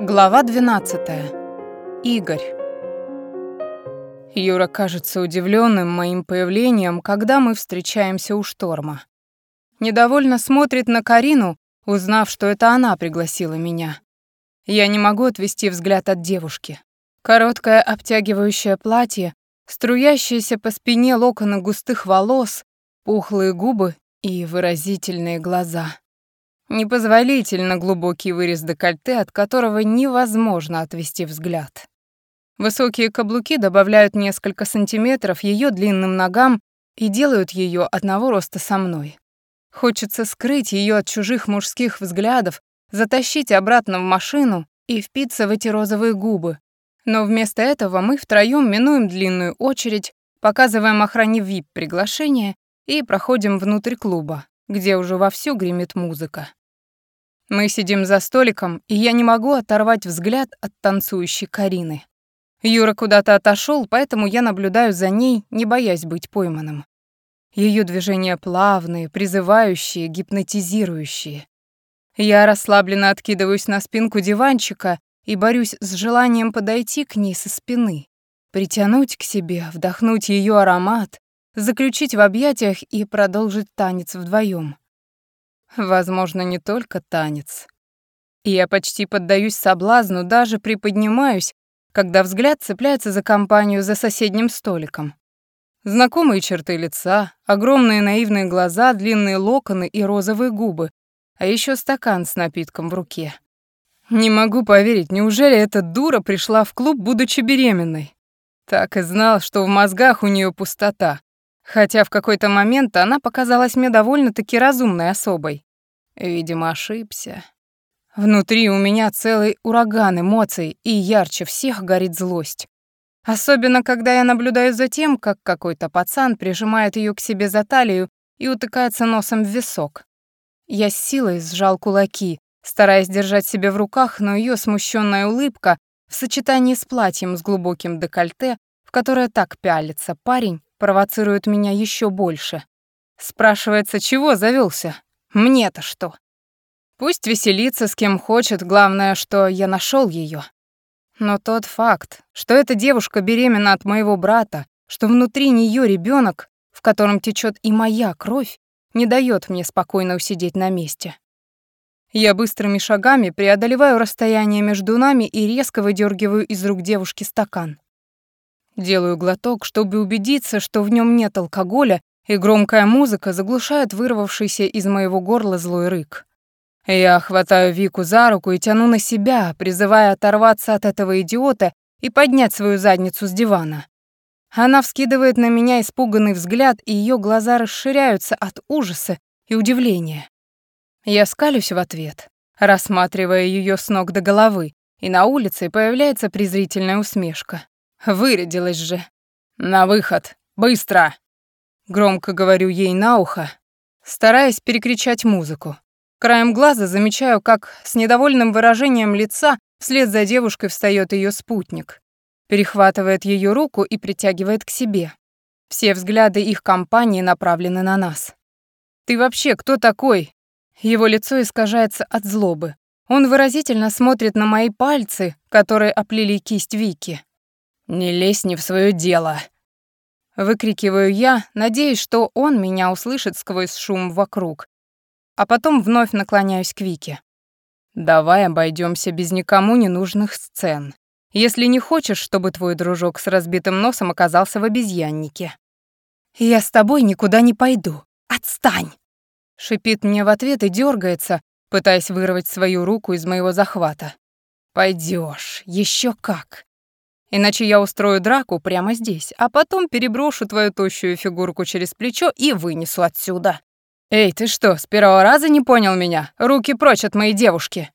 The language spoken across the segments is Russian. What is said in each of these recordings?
Глава 12. Игорь. Юра кажется удивленным моим появлением, когда мы встречаемся у шторма. Недовольно смотрит на Карину, узнав, что это она пригласила меня. Я не могу отвести взгляд от девушки. Короткое обтягивающее платье, струящиеся по спине локоны густых волос, пухлые губы и выразительные глаза. Непозволительно глубокий вырез декольте, от которого невозможно отвести взгляд. Высокие каблуки добавляют несколько сантиметров ее длинным ногам и делают ее одного роста со мной. Хочется скрыть ее от чужих мужских взглядов, затащить обратно в машину и впиться в эти розовые губы. Но вместо этого мы втроем минуем длинную очередь, показываем охране VIP приглашение и проходим внутрь клуба, где уже вовсю гремит музыка. Мы сидим за столиком, и я не могу оторвать взгляд от танцующей Карины. Юра куда-то отошел, поэтому я наблюдаю за ней, не боясь быть пойманным. Ее движения плавные, призывающие, гипнотизирующие. Я расслабленно откидываюсь на спинку диванчика и борюсь с желанием подойти к ней со спины, притянуть к себе, вдохнуть ее аромат, заключить в объятиях и продолжить танец вдвоем. Возможно, не только танец. Я почти поддаюсь соблазну, даже приподнимаюсь, когда взгляд цепляется за компанию за соседним столиком. Знакомые черты лица, огромные наивные глаза, длинные локоны и розовые губы, а еще стакан с напитком в руке. Не могу поверить, неужели эта дура пришла в клуб, будучи беременной? Так и знал, что в мозгах у нее пустота. Хотя в какой-то момент она показалась мне довольно-таки разумной особой. Видимо, ошибся. Внутри у меня целый ураган эмоций, и ярче всех горит злость. Особенно, когда я наблюдаю за тем, как какой-то пацан прижимает ее к себе за талию и утыкается носом в висок. Я с силой сжал кулаки, стараясь держать себя в руках, но ее смущенная улыбка в сочетании с платьем с глубоким декольте, в которое так пялится парень, провоцирует меня еще больше. Спрашивается, чего завелся? Мне-то что? Пусть веселится с кем хочет, главное, что я нашел ее. Но тот факт, что эта девушка беременна от моего брата, что внутри нее ребенок, в котором течет и моя кровь, не дает мне спокойно усидеть на месте. Я быстрыми шагами преодолеваю расстояние между нами и резко выдергиваю из рук девушки стакан. Делаю глоток, чтобы убедиться, что в нем нет алкоголя, и громкая музыка заглушает вырвавшийся из моего горла злой рык. Я хватаю Вику за руку и тяну на себя, призывая оторваться от этого идиота и поднять свою задницу с дивана. Она вскидывает на меня испуганный взгляд, и ее глаза расширяются от ужаса и удивления. Я скалюсь в ответ, рассматривая ее с ног до головы, и на улице появляется презрительная усмешка. Вырядилась же. «На выход! Быстро!» Громко говорю ей на ухо, стараясь перекричать музыку. Краем глаза замечаю, как с недовольным выражением лица вслед за девушкой встает ее спутник. Перехватывает ее руку и притягивает к себе. Все взгляды их компании направлены на нас. «Ты вообще кто такой?» Его лицо искажается от злобы. Он выразительно смотрит на мои пальцы, которые оплели кисть Вики. «Не лезь не в свое дело!» Выкрикиваю я, надеясь, что он меня услышит сквозь шум вокруг. А потом вновь наклоняюсь к Вике. «Давай обойдемся без никому ненужных сцен, если не хочешь, чтобы твой дружок с разбитым носом оказался в обезьяннике». «Я с тобой никуда не пойду. Отстань!» Шипит мне в ответ и дергается, пытаясь вырвать свою руку из моего захвата. Пойдешь, еще как. Иначе я устрою драку прямо здесь, а потом переброшу твою тощую фигурку через плечо и вынесу отсюда. Эй, ты что, с первого раза не понял меня? Руки прочь от моей девушки.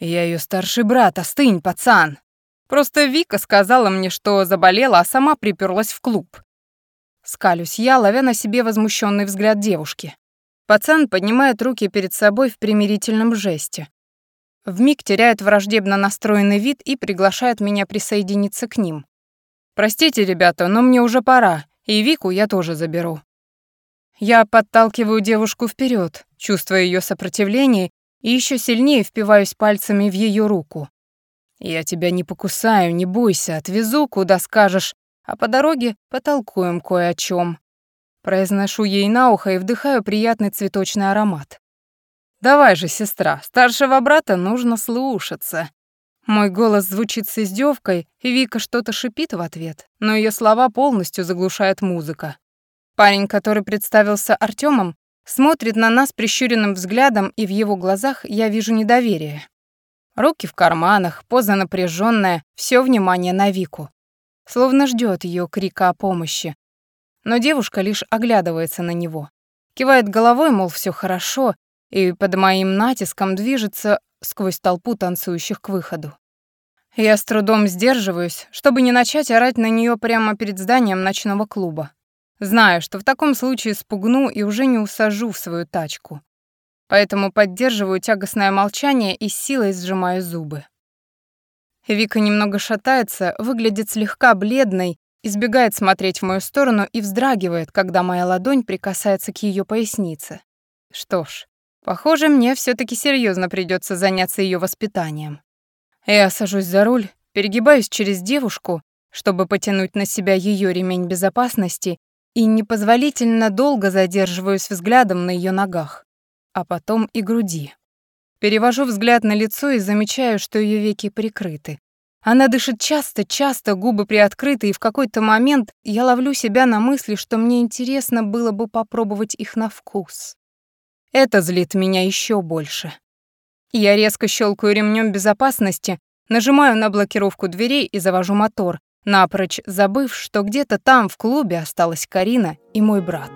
Я ее старший брат, остынь, пацан. Просто Вика сказала мне, что заболела, а сама приперлась в клуб. Скалюсь я, ловя на себе возмущенный взгляд девушки. Пацан поднимает руки перед собой в примирительном жесте. Вмиг теряет враждебно настроенный вид и приглашает меня присоединиться к ним. «Простите, ребята, но мне уже пора, и Вику я тоже заберу». Я подталкиваю девушку вперед, чувствуя ее сопротивление, и еще сильнее впиваюсь пальцами в ее руку. «Я тебя не покусаю, не бойся, отвезу, куда скажешь, а по дороге потолкуем кое о чем. Произношу ей на ухо и вдыхаю приятный цветочный аромат. «Давай же, сестра, старшего брата нужно слушаться». Мой голос звучит с издевкой, и Вика что-то шипит в ответ, но ее слова полностью заглушает музыка. Парень, который представился Артемом, смотрит на нас прищуренным взглядом, и в его глазах я вижу недоверие. Руки в карманах, поза напряженная, все внимание на Вику. Словно ждет ее крика о помощи. Но девушка лишь оглядывается на него. Кивает головой, мол, все хорошо, и под моим натиском движется сквозь толпу танцующих к выходу. Я с трудом сдерживаюсь, чтобы не начать орать на нее прямо перед зданием ночного клуба. Знаю, что в таком случае спугну и уже не усажу в свою тачку. Поэтому поддерживаю тягостное молчание и силой сжимаю зубы. Вика немного шатается, выглядит слегка бледной, избегает смотреть в мою сторону и вздрагивает, когда моя ладонь прикасается к ее пояснице. Что ж, похоже, мне все таки серьезно придется заняться ее воспитанием. Я сажусь за руль, перегибаюсь через девушку, чтобы потянуть на себя ее ремень безопасности и непозволительно долго задерживаюсь взглядом на ее ногах а потом и груди. Перевожу взгляд на лицо и замечаю, что ее веки прикрыты. Она дышит часто-часто, губы приоткрыты, и в какой-то момент я ловлю себя на мысли, что мне интересно было бы попробовать их на вкус. Это злит меня еще больше. Я резко щелкаю ремнем безопасности, нажимаю на блокировку дверей и завожу мотор, напрочь забыв, что где-то там в клубе осталась Карина и мой брат.